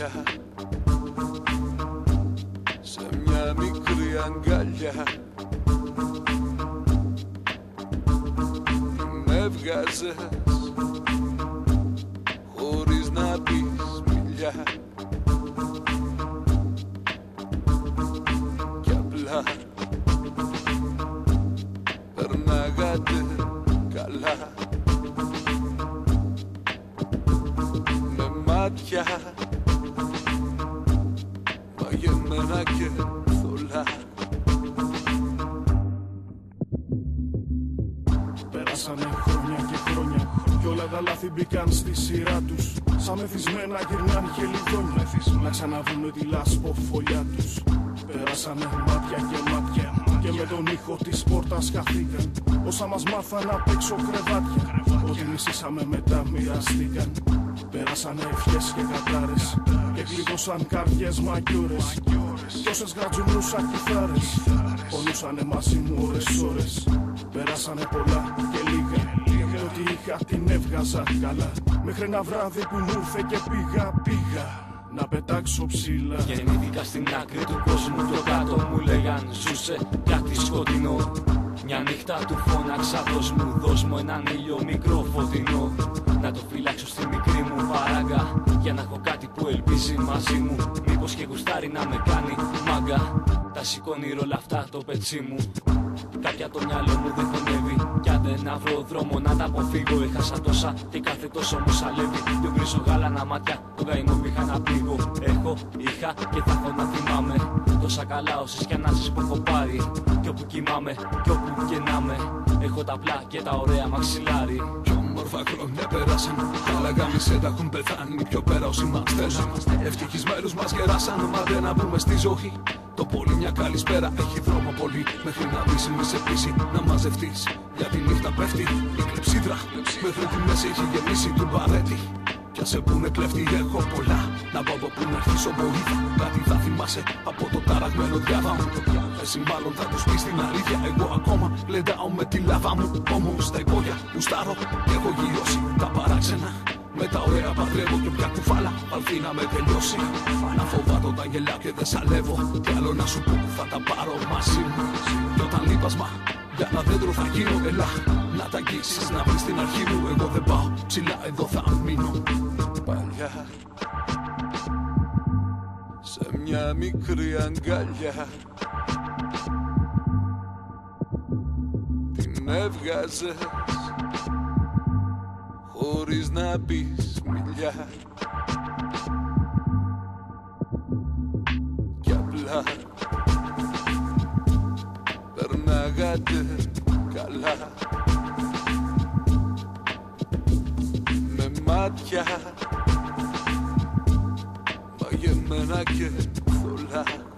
αγκαλιά Σε μια μικρή αγκαλιά. Με βγάζες χωρίς να πεις μιλιά. Μαγεμένα και θολά Πέρασανε χρόνια και χρόνια Κι όλα τα λάθη μπήκαν στη σειρά τους. Σαν μεθυσμένα γυρνάν χελιδόνια. Να ξαναβρούν τη λάσπο-φωλιά τους. Πέρασανε μάτια και μάτια Και με τον ήχο της πόρτας χαθήκαν. Όσα μας μάθαν απ' έξω κρεβάτια Ό,τι μισήσαμε μετά μοιραστήκαν. Πέρασανε ευχές και κατάρες Και κλειδώσαν καρδιές μαγιόρες Κι όσες γρατζουνούσαν κιθάρες Πονούσανε μαζί μου ώρες ώρες. Πέρασανε πολλά και λίγα. Και ό,τι είχα την έβγαζα καλά. Μέχρι ένα βράδυ που μου ήρθε και πήγα πήγα Να πετάξω ψηλά. Γεννήθηκα στην άκρη του κόσμου το κάτω μου λέγαν ζούσε κάτι σκοτεινό Μια νύχτα του φώναξα δώσ' μου, δώσ' μου έναν ήλιο μικρό φωτεινό Να το φυλάξω στη μικρή μου παράγκα Για να έχω κάτι που ελπίζει μαζί μου. Μήπως και γουστάρει να με κάνει μάγκα Τα σηκώνει ρόλα αυτά το πετσί μου. Κάποια το μυαλό μου δεν χωνεύει Κι αν δεν βρω δρόμο να τα αποφύγω. Έχασα τόσα και κάθε τόσο μου σαλεύει. Δυο γκρίζος γάλανα μάτια τον καημό που είχα να πλήγω Έχω, είχα και θα έχω να θυμάμαι. Τόσα καλά όσες κι ανάσεις που έχω πάρει. Κι όπου κοιμάμαι, κι όπου και να με Έχω τα πλά και τα ωραία μαξιλάρι Πιο όμορφα χρόνια πέρασαν Άλλα γάμισε τα έχουν πεθάνει. Πιο πέρα όσοι μας θέλαν Ευτυχείς μέρους μας γεράσαν Μα δεν να μπούμε στη ζωή. Το πολύ μια καλησπέρα έχει δρόμο πολύ. Μέχρι να βρεις μη σε πείσει να μαζευτείς. Για τη νύχτα πέφτει η κλεψίδρα. Μέχρι τη μέση έχει γεμίσει του μπαρέτη Κι σε πούνε κλέφτη έχω πολλά Να πω από που να έρθεις ο βοήθα Κάτι θα θυμάσαι από το ταραγμένο διάβα μου. Εσύ μάλλον θα τους πεις την αλήθεια. Εγώ ακόμα λεντάω με τη λάβα μου. Όμως τα υπόγεια που στάρω και έχω γυρώσει τα παράξενα. Με τα ωραία παντρεύω και πια κουφάλα. Παλθεί να με τελειώσει. Να φοβάτω τα γελιά και δεν σαλεύω. Κι άλλο να σου πω θα τα πάρω μαζί μου. Κι όταν λείπασμα για ένα δέντρο θα γίνω. Ελά να τα αγγίξεις να βρεις την αρχή σε μια μικρή αγκαλιά. Την έβγαζες χωρίς να πεις μιλιά. Κι απλά περνάγατε καλά. Με μάτια μαγεμένα και θολά